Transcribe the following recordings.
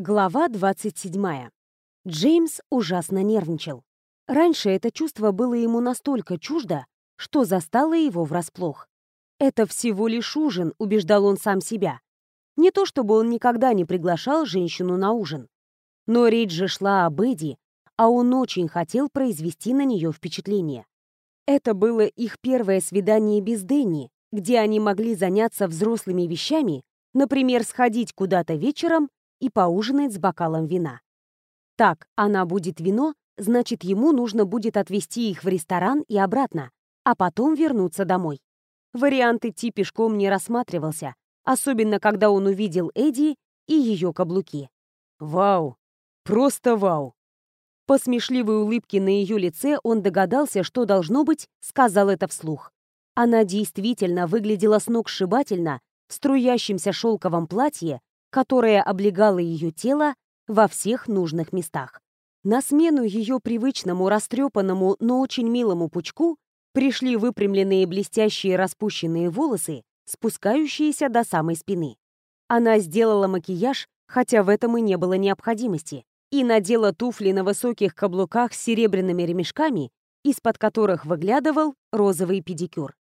Глава 27. Джеймс ужасно нервничал. Раньше это чувство было ему настолько чуждо, что застало его врасплох. «Это всего лишь ужин», — убеждал он сам себя. Не то чтобы он никогда не приглашал женщину на ужин. Но речь же шла об Эдди, а он очень хотел произвести на нее впечатление. Это было их первое свидание без Дэнни, где они могли заняться взрослыми вещами, например, сходить куда-то вечером и поужинать с бокалом вина. Так, она будет вино, значит, ему нужно будет отвезти их в ресторан и обратно, а потом вернуться домой. Вариант идти пешком не рассматривался, особенно когда он увидел Эдди и ее каблуки. «Вау! Просто вау!» По смешливой улыбке на ее лице он догадался, что должно быть, сказал это вслух. Она действительно выглядела сногсшибательно в струящемся шелковом платье которое облегало ее тело во всех нужных местах. На смену ее привычному, растрепанному, но очень милому пучку пришли выпрямленные блестящие распущенные волосы, спускающиеся до самой спины. Она сделала макияж, хотя в этом и не было необходимости, и надела туфли на высоких каблуках с серебряными ремешками, из-под которых выглядывал розовый педикюр.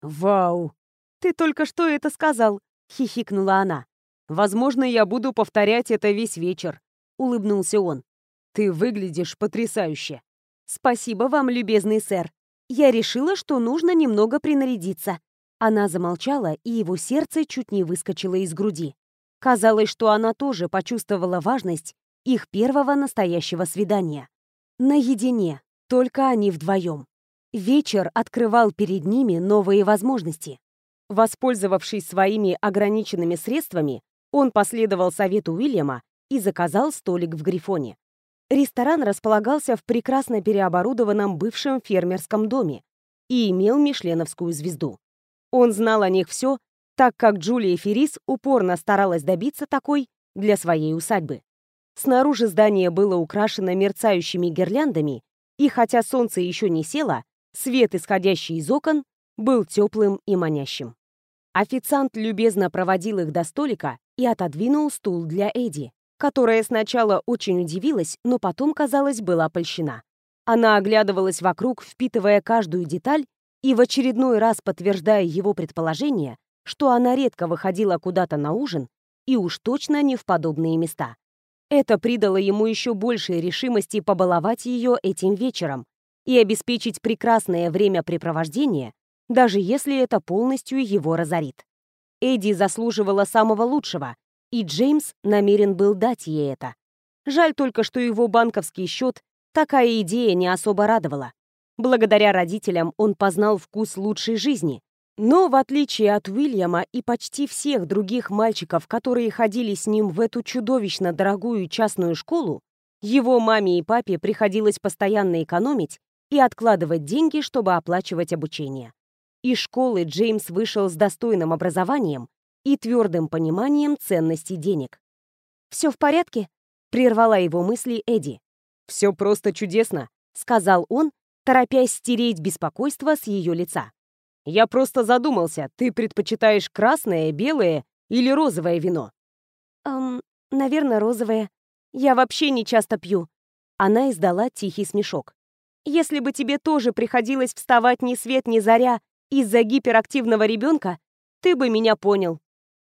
«Вау!» «Ты только что это сказал!» — хихикнула она. Возможно, я буду повторять это весь вечер», — улыбнулся он. «Ты выглядишь потрясающе». «Спасибо вам, любезный сэр. Я решила, что нужно немного принарядиться». Она замолчала, и его сердце чуть не выскочило из груди. Казалось, что она тоже почувствовала важность их первого настоящего свидания. Наедине, только они вдвоем. Вечер открывал перед ними новые возможности. Воспользовавшись своими ограниченными средствами, он последовал совету Уильяма и заказал столик в Грифоне. Ресторан располагался в прекрасно переоборудованном бывшем фермерском доме и имел мишленовскую звезду. Он знал о них все, так как Джулия Феррис упорно старалась добиться такой для своей усадьбы. Снаружи здание было украшено мерцающими гирляндами, и хотя солнце еще не село, свет, исходящий из окон, был теплым и манящим. Официант любезно проводил их до столика и отодвинул стул для Эдди, которая сначала очень удивилась, но потом, казалось, была польщена. Она оглядывалась вокруг, впитывая каждую деталь и в очередной раз подтверждая его предположение, что она редко выходила куда-то на ужин и уж точно не в подобные места. Это придало ему еще большей решимости побаловать ее этим вечером и обеспечить прекрасное времяпрепровождение даже если это полностью его разорит. Эдди заслуживала самого лучшего, и Джеймс намерен был дать ей это. Жаль только, что его банковский счет такая идея не особо радовала. Благодаря родителям он познал вкус лучшей жизни, но в отличие от Уильяма и почти всех других мальчиков, которые ходили с ним в эту чудовищно дорогую частную школу, его маме и папе приходилось постоянно экономить и откладывать деньги, чтобы оплачивать обучение. Из школы Джеймс вышел с достойным образованием и твердым пониманием ценности денег. «Все в порядке?» — прервала его мысли Эдди. «Все просто чудесно», — сказал он, торопясь стереть беспокойство с ее лица. «Я просто задумался, ты предпочитаешь красное, белое или розовое вино?» «Эм, наверное, розовое. Я вообще не часто пью». Она издала тихий смешок. «Если бы тебе тоже приходилось вставать ни свет ни заря из-за гиперактивного ребенка, ты бы меня понял.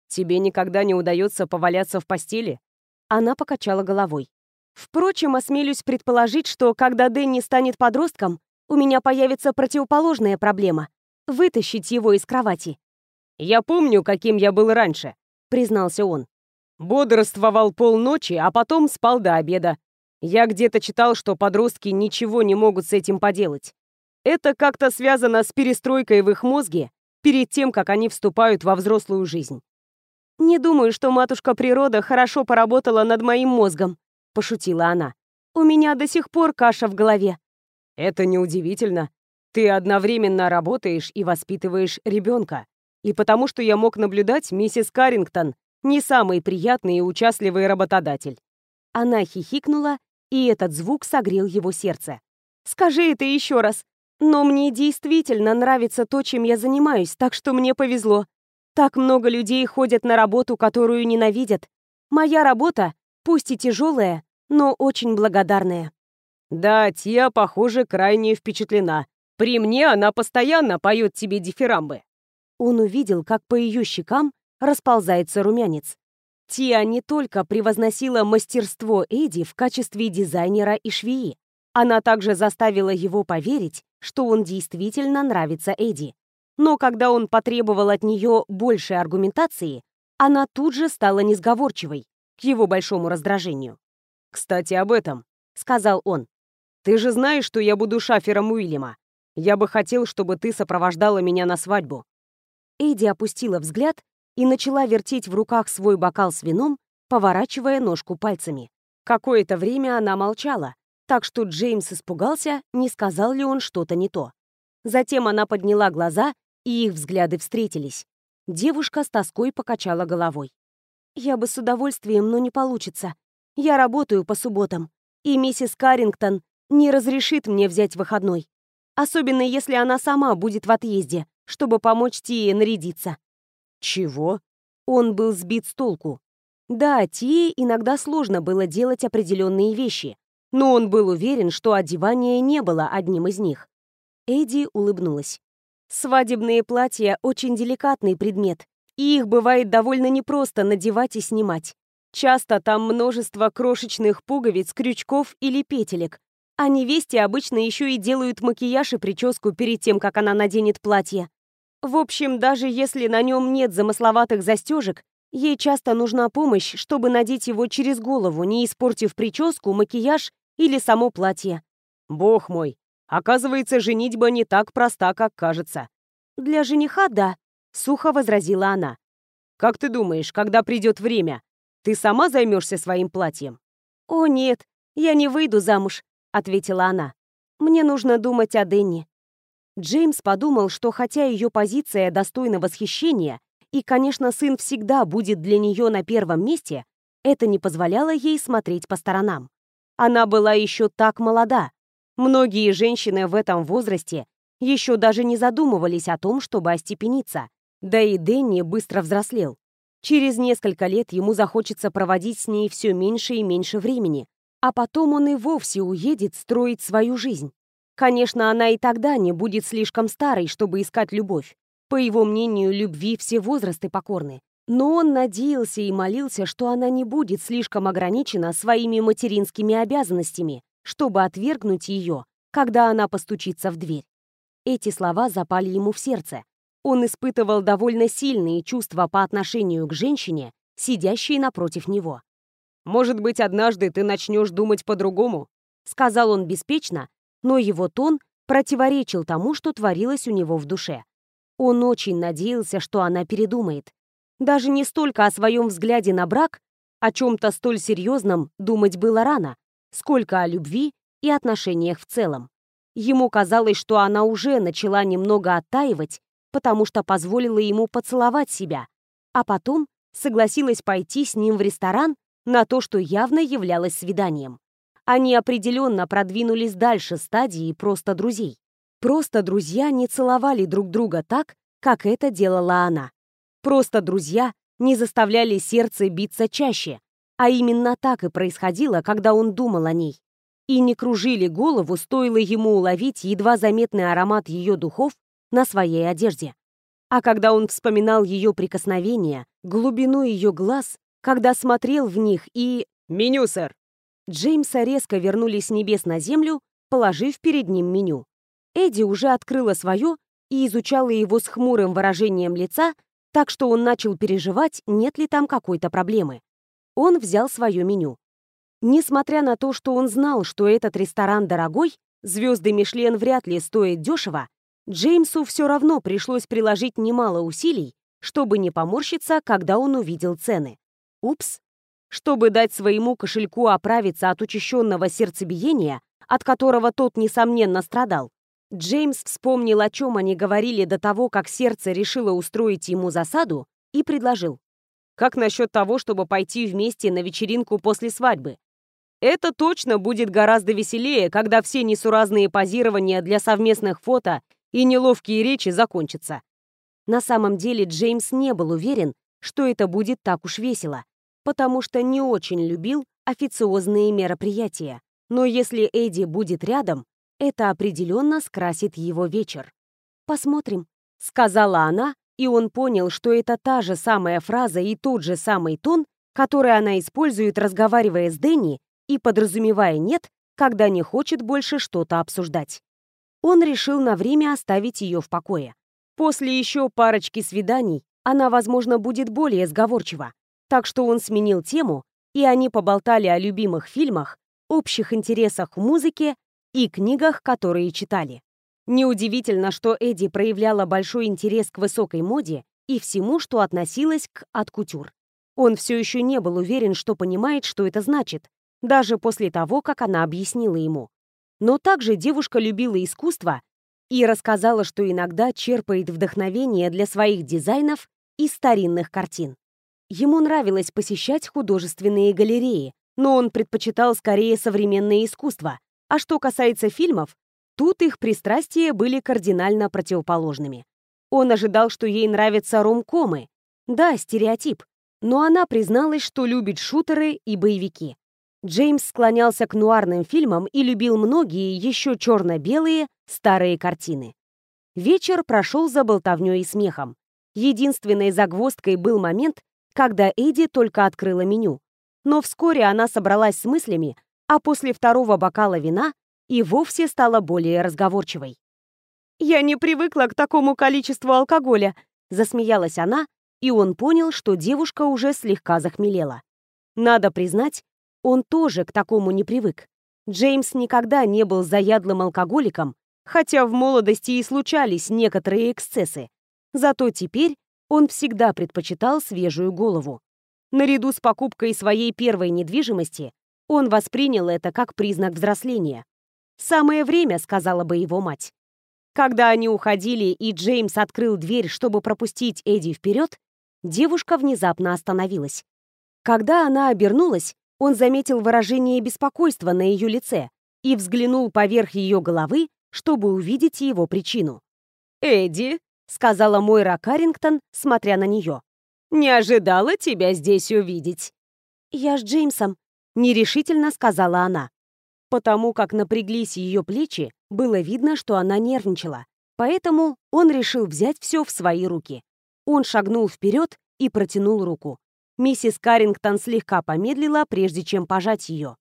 Тебе никогда не удается поваляться в постели? Она покачала головой. Впрочем, осмелюсь предположить, что когда Дэнни станет подростком, у меня появится противоположная проблема — вытащить его из кровати. «Я помню, каким я был раньше», — признался он. «Бодрствовал полночи, а потом спал до обеда. Я где-то читал, что подростки ничего не могут с этим поделать. Это как-то связано с перестройкой в их мозге перед тем, как они вступают во взрослую жизнь. «Не думаю, что матушка природа хорошо поработала над моим мозгом», — пошутила она. «У меня до сих пор каша в голове». «Это неудивительно. Ты одновременно работаешь и воспитываешь ребенка. И потому что я мог наблюдать, миссис Каррингтон не самый приятный и участливый работодатель». Она хихикнула, и этот звук согрел его сердце. «Скажи это еще раз. Но мне действительно нравится то, чем я занимаюсь, так что мне повезло. Так много людей ходят на работу, которую ненавидят. Моя работа Пусть и тяжелое, но очень благодарное. Да, Тия, похоже, крайне впечатлена. При мне она постоянно поет тебе дифирамбы. Он увидел, как по ее щекам расползается румянец. Тия не только превозносила мастерство Эдди в качестве дизайнера и швеи, она также заставила его поверить, что он действительно нравится Эдди. Но когда он потребовал от нее большей аргументации, она тут же стала несговорчивой, к его большому раздражению. «Кстати, об этом», — сказал он. «Ты же знаешь, что я буду шафером Уильяма. Я бы хотел, чтобы ты сопровождала меня на свадьбу». Эдди опустила взгляд и начала вертеть в руках свой бокал с вином, поворачивая ножку пальцами. Какое-то время она молчала, так что Джеймс испугался, не сказал ли он что-то не то. Затем она подняла глаза, и их взгляды встретились. Девушка с тоской покачала головой. «Я бы с удовольствием, но не получится. Я работаю по субботам, и миссис Каррингтон не разрешит мне взять выходной. Особенно если она сама будет в отъезде, чтобы помочь Тие нарядиться». «Чего?» Он был сбит с толку. Да, Тие иногда сложно было делать определенные вещи, но он был уверен, что одевание не было одним из них. Эдди улыбнулась. Свадебные платья — очень деликатный предмет, и их бывает довольно непросто надевать и снимать. Часто там множество крошечных пуговиц, крючков или петелек, а невесте обычно еще и делают макияж и прическу перед тем, как она наденет платье. В общем, даже если на нем нет замысловатых застежек, ей часто нужна помощь, чтобы надеть его через голову, не испортив прическу, макияж или само платье. Бог мой, оказывается, женитьба не так проста, как кажется. Для жениха, да, сухо возразила она. Как ты думаешь, когда придет время, ты сама займешься своим платьем? О, нет, я не выйду замуж, ответила она. Мне нужно думать о Денни. Джеймс подумал, что хотя ее позиция достойна восхищения, и, конечно, сын всегда будет для нее на первом месте, это не позволяло ей смотреть по сторонам. Она была еще так молода. Многие женщины в этом возрасте еще даже не задумывались о том, чтобы остепениться. Да и Дэнни быстро взрослел. Через несколько лет ему захочется проводить с ней все меньше и меньше времени, а потом он и вовсе уедет строить свою жизнь. Конечно, она и тогда не будет слишком старой, чтобы искать любовь. По его мнению, любви все возрасты покорны. Но он надеялся и молился, что она не будет слишком ограничена своими материнскими обязанностями, чтобы отвергнуть ее, когда она постучится в дверь. Эти слова запали ему в сердце. Он испытывал довольно сильные чувства по отношению к женщине, сидящей напротив него. «Может быть, однажды ты начнешь думать по-другому?» Сказал он беспечно, но его тон противоречил тому, что творилось у него в душе. Он очень надеялся, что она передумает, даже не столько о своем взгляде на брак, о чем-то столь серьезном думать было рано, сколько о любви и отношениях в целом. Ему казалось, что она уже начала немного оттаивать, потому что позволила ему поцеловать себя, а потом согласилась пойти с ним в ресторан на то, что явно являлось свиданием. Они определенно продвинулись дальше стадии просто друзей. Просто друзья не целовали друг друга так, как это делала она. Просто друзья не заставляли сердце биться чаще, а именно так и происходило, когда он думал о ней. И не кружили голову, стоило ему уловить едва заметный аромат ее духов на своей одежде. А когда он вспоминал ее прикосновения, глубину ее глаз, когда смотрел в них и... «Меню, сэр!» Джеймса резко вернули с небес на землю, положив перед ним меню. Эдди уже открыла свое и изучала его с хмурым выражением лица, так что он начал переживать, нет ли там какой-то проблемы. Он взял свое меню. Несмотря на то, что он знал, что этот ресторан дорогой, звезды Мишлен вряд ли стоят дешево, Джеймсу все равно пришлось приложить немало усилий, чтобы не поморщиться, когда он увидел цены. Упс. Чтобы дать своему кошельку оправиться от учащенного сердцебиения, от которого тот, несомненно, страдал, Джеймс вспомнил, о чем они говорили до того, как сердце решило устроить ему засаду, и предложил. «Как насчет того, чтобы пойти вместе на вечеринку после свадьбы? Это точно будет гораздо веселее, когда все несуразные позирования для совместных фото и неловкие речи закончатся». На самом деле Джеймс не был уверен, что это будет так уж весело, потому что не очень любил официозные мероприятия, но если Эдди будет рядом, это определенно скрасит его вечер. «Посмотрим», — сказала она, и он понял, что это та же самая фраза и тот же самый тон, который она использует, разговаривая с Дэнни и подразумевая «нет», когда не хочет больше что-то обсуждать. Он решил на время оставить ее в покое. После еще парочки свиданий она, возможно, будет более сговорчива, так что он сменил тему, и они поболтали о любимых фильмах, общих интересах в музыке и книгах, которые читали. Неудивительно, что Эдди проявляла большой интерес к высокой моде и всему, что относилось к откутюр. Он все еще не был уверен, что понимает, что это значит, даже после того, как она объяснила ему. Но также девушка любила искусство и рассказала, что иногда черпает вдохновение для своих дизайнов из старинных картин. Ему нравилось посещать художественные галереи, но он предпочитал скорее современное искусство, а что касается фильмов, тут их пристрастия были кардинально противоположными. Он ожидал, что ей нравятся ромкомы. Да, стереотип. Но она призналась, что любит шутеры и боевики. Джеймс склонялся к нуарным фильмам и любил многие еще черно-белые старые картины. Вечер прошел за болтовней и смехом. Единственной загвоздкой был момент, когда Эдди только открыла меню. Но вскоре она собралась с мыслями, а после второго бокала вина и вовсе стала более разговорчивой. «Я не привыкла к такому количеству алкоголя», — засмеялась она, и он понял, что девушка уже слегка захмелела. Надо признать, он тоже к такому не привык. Джеймс никогда не был заядлым алкоголиком, хотя в молодости и случались некоторые эксцессы. Зато теперь он всегда предпочитал свежую голову. Наряду с покупкой своей первой недвижимости он воспринял это как признак взросления. «Самое время», — сказала бы его мать. Когда они уходили, и Джеймс открыл дверь, чтобы пропустить Эдди вперед, девушка внезапно остановилась. Когда она обернулась, он заметил выражение беспокойства на ее лице и взглянул поверх ее головы, чтобы увидеть его причину. «Эдди», — сказала Мойра Каррингтон, смотря на нее, — «не ожидала тебя здесь увидеть». «Я с Джеймсом», — нерешительно сказала она. Потому как напряглись ее плечи, было видно, что она нервничала. Поэтому он решил взять все в свои руки. Он шагнул вперед и протянул руку. Миссис Каррингтон слегка помедлила, прежде чем пожать ее.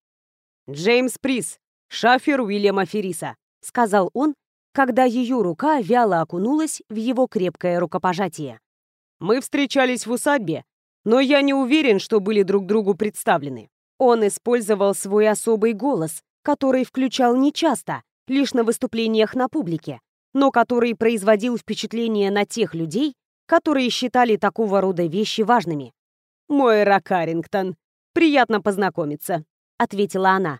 «Джеймс Прис, шафер Уильяма Ферриса», — сказал он, когда ее рука вяло окунулась в его крепкое рукопожатие. «Мы встречались в усадьбе, но я не уверен, что были друг другу представлены». Он использовал свой особый голос, который включал нечасто, лишь на выступлениях на публике, но который производил впечатление на тех людей, которые считали такого рода вещи важными. «Мойра Каррингтон, приятно познакомиться», — ответила она.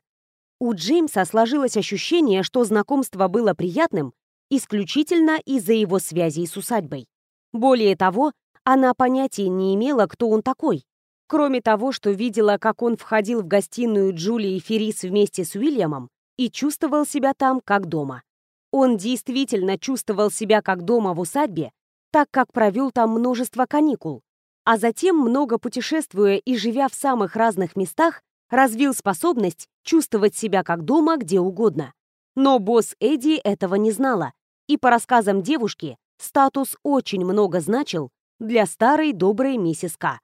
У Джеймса сложилось ощущение, что знакомство было приятным исключительно из-за его связей с усадьбой. Более того, она понятия не имела, кто он такой. Кроме того, что видела, как он входил в гостиную Джулии Феррис вместе с Уильямом и чувствовал себя там как дома. Он действительно чувствовал себя как дома в усадьбе, так как провел там множество каникул, а затем, много путешествуя и живя в самых разных местах, развил способность чувствовать себя как дома где угодно. Но босс Эдди этого не знала, и по рассказам девушки, статус очень много значил для старой доброй миссис К.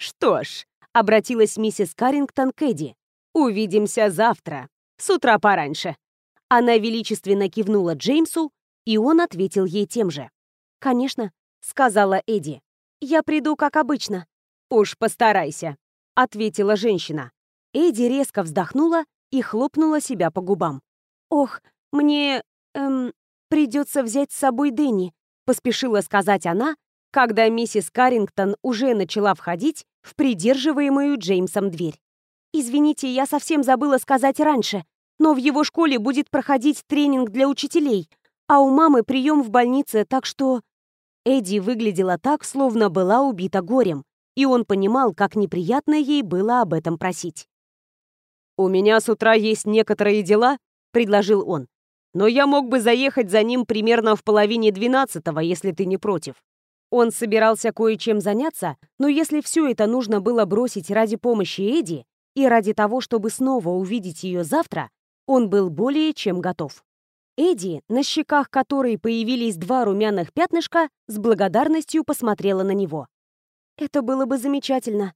«Что ж», — обратилась миссис Каррингтон к Эдди, «увидимся завтра, с утра пораньше». Она величественно кивнула Джеймсу, и он ответил ей тем же. «Конечно», — сказала Эдди. «Я приду, как обычно». «Уж постарайся», — ответила женщина. Эдди резко вздохнула и хлопнула себя по губам. «Ох, мне... эм... придется взять с собой Дэнни», — поспешила сказать она, когда миссис Каррингтон уже начала входить в придерживаемую Джеймсом дверь. «Извините, я совсем забыла сказать раньше, но в его школе будет проходить тренинг для учителей, а у мамы прием в больнице, так что...» Эдди выглядела так, словно была убита горем, и он понимал, как неприятно ей было об этом просить. «У меня с утра есть некоторые дела», — предложил он. «Но я мог бы заехать за ним примерно в половине двенадцатого, если ты не против». Он собирался кое-чем заняться, но если все это нужно было бросить ради помощи Эдди, и ради того, чтобы снова увидеть ее завтра, он был более чем готов. Эдди, на щеках которой появились два румяных пятнышка, с благодарностью посмотрела на него. «Это было бы замечательно».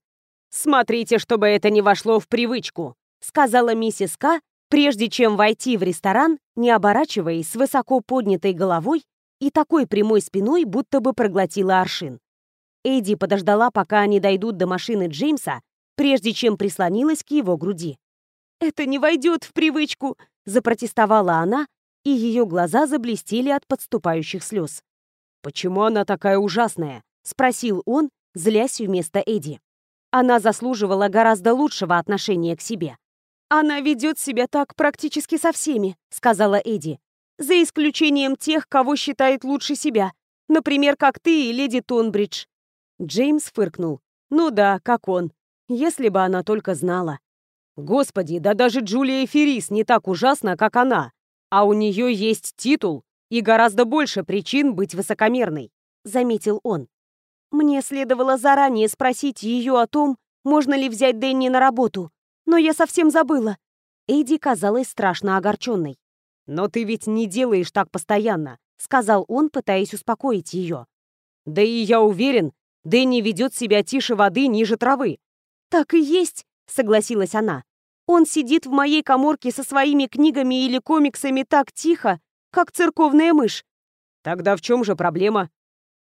«Смотрите, чтобы это не вошло в привычку», сказала миссис К, прежде чем войти в ресторан, не оборачиваясь с высоко поднятой головой и такой прямой спиной, будто бы проглотила аршин. Эдди подождала, пока они дойдут до машины Джеймса, прежде чем прислонилась к его груди. «Это не войдет в привычку», — запротестовала она, и ее глаза заблестели от подступающих слез. «Почему она такая ужасная?» — спросил он, злясь вместо Эдди. Она заслуживала гораздо лучшего отношения к себе. «Она ведет себя так практически со всеми», — сказала Эдди. «За исключением тех, кого считает лучше себя. Например, как ты и леди Тонбридж». Джеймс фыркнул. «Ну да, как он. Если бы она только знала». «Господи, да даже Джулия Феррис не так ужасна, как она. А у нее есть титул и гораздо больше причин быть высокомерной», — заметил он. «Мне следовало заранее спросить ее о том, можно ли взять Дэнни на работу, но я совсем забыла». Эдди казалась страшно огорченной. «Но ты ведь не делаешь так постоянно», — сказал он, пытаясь успокоить ее. «Да и я уверен, Дэнни ведет себя тише воды ниже травы». «Так и есть», — согласилась она. Он сидит в моей коморке со своими книгами или комиксами так тихо, как церковная мышь. Тогда в чем же проблема?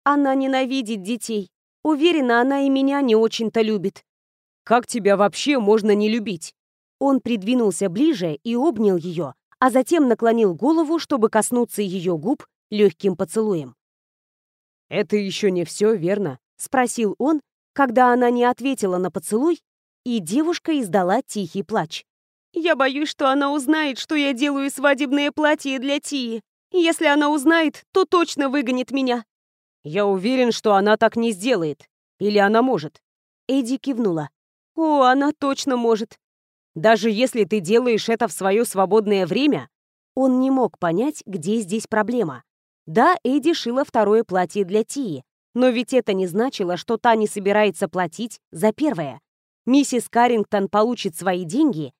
Она ненавидит детей. Уверена, она и меня не очень-то любит. Как тебя вообще можно не любить? Он придвинулся ближе и обнял ее, а затем наклонил голову, чтобы коснуться ее губ легким поцелуем. «Это еще не все, верно?» — спросил он, когда она не ответила на поцелуй и девушка издала тихий плач. «Я боюсь, что она узнает, что я делаю свадебное платье для Тии. Если она узнает, то точно выгонит меня». «Я уверен, что она так не сделает. Или она может?» Эдди кивнула. «О, она точно может». «Даже если ты делаешь это в свое свободное время?» Он не мог понять, где здесь проблема. Да, Эдди шила второе платье для Тии, но ведь это не значило, что та не собирается платить за первое миссис Каррингтон получит свои деньги,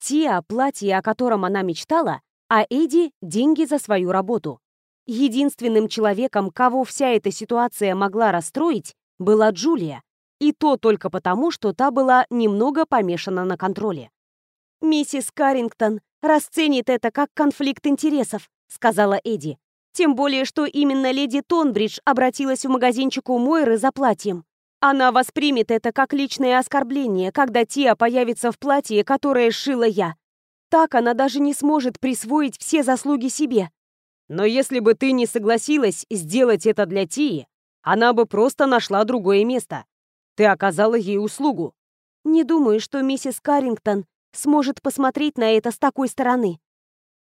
Тиа – платье, о котором она мечтала, а Эдди – деньги за свою работу. Единственным человеком, кого вся эта ситуация могла расстроить, была Джулия, и то только потому, что та была немного помешана на контроле. «Миссис Каррингтон расценит это как конфликт интересов», — сказала Эдди. «Тем более, что именно леди Тонбридж обратилась в магазинчик у Мойры за платьем. Она воспримет это как личное оскорбление, когда Тия появится в платье, которое сшила я. Так она даже не сможет присвоить все заслуги себе. Но если бы ты не согласилась сделать это для Тии, она бы просто нашла другое место. Ты оказала ей услугу. Не думаю, что миссис Каррингтон сможет посмотреть на это с такой стороны.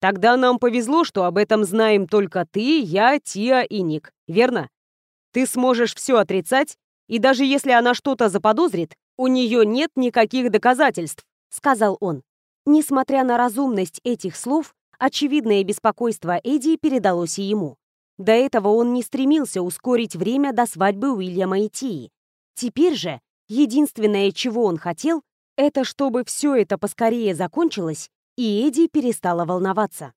Тогда нам повезло, что об этом знаем только ты, я, Тия и Ник, верно? Ты сможешь все отрицать и даже если она что-то заподозрит, у нее нет никаких доказательств», — сказал он. Несмотря на разумность этих слов, очевидное беспокойство Эдди передалось и ему. До этого он не стремился ускорить время до свадьбы Уильяма и Тии. Теперь же единственное, чего он хотел, это чтобы все это поскорее закончилось, и Эдди перестала волноваться.